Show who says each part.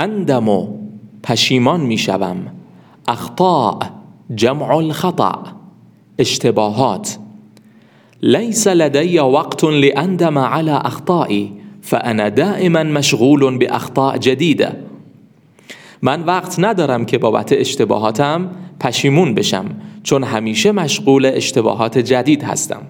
Speaker 1: اندم و پشیمان می‌شوم. اخطاء جمع الخطا اشتباهات. ليس لدي وقت لاندم على اخطائي فانا دائما مشغول باخطاء اخطاء جدیده من وقت ندارم که بابت اشتباهاتم پشیمون بشم چون همیشه مشغول اشتباهات جدید هستم.